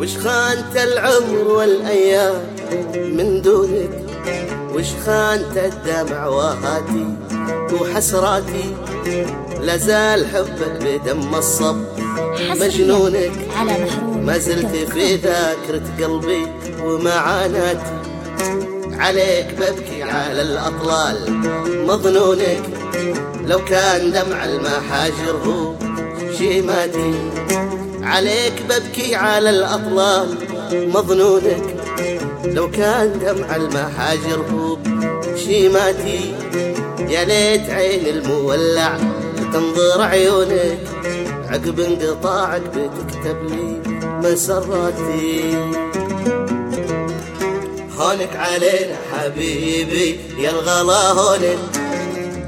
وش خانت العمر والأيام من دونك؟ وش خانت الدمع وهاتي وحسراتي؟ لازال حبك بدم الصب. مجنونك. ما زلت في ذاكرة قلبي ومعاناتي. عليك ببكي على الأطلال. مظنونك. لو كان دمع المحاجر هو شيماتي. عليك ببكي على الأطلال. مظنونك لو كان دمع المحاجر هو شيماتي يا ليت عين المولع تنظر عيونك. عقب انقطاعك بتكتب لي مسراتي. هونك علينا حبيبي يا الغلا هونك.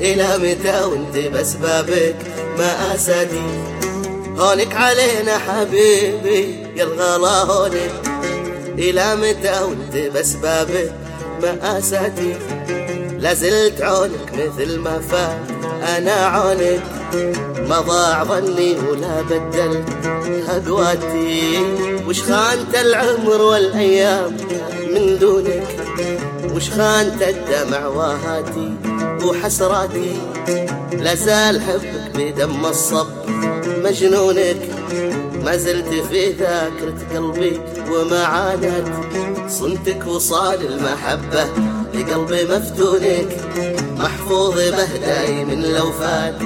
إلى متى وانت بس بابك ما أسدي. هونك علينا حبيبي يا الغلا هونك. إلى متى وانت بس أسدي لازلت عونك مثل ما فات أنا عونك. ما ضاع ظني ولا بدلت هدواتي وش خانت العمر والأيام من دونك؟ وش خانت الدمع وهاتي وحسراتي؟ لازال حبك بدم الصب. مجنونك ما زلت في ذاكرة قلبي ومعاناتي صنتك وصال المحبة لقلبي مفتونك. محفوظ به دايم لو فات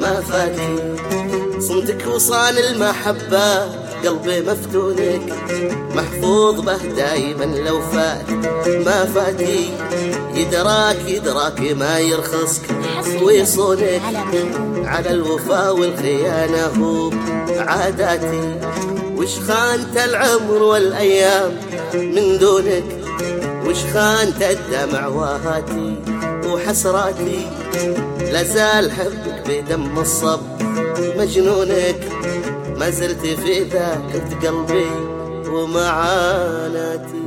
ما فاتي. صمتك وصال المحبة قلبي مفتونك محفوظ به دايما لو فات. ما فاتي يدراك يدراك ما يرخصك. ويصونك على الوفاء والخيانة هو عاداتي. وش خانت العمر والأيام من دونك؟ وش خانت الدمع وهاتي وحسراتي؟ لازال حبك بدم الصب مجنونك. ما زلت في ذاكرة قلبي ومعاناتي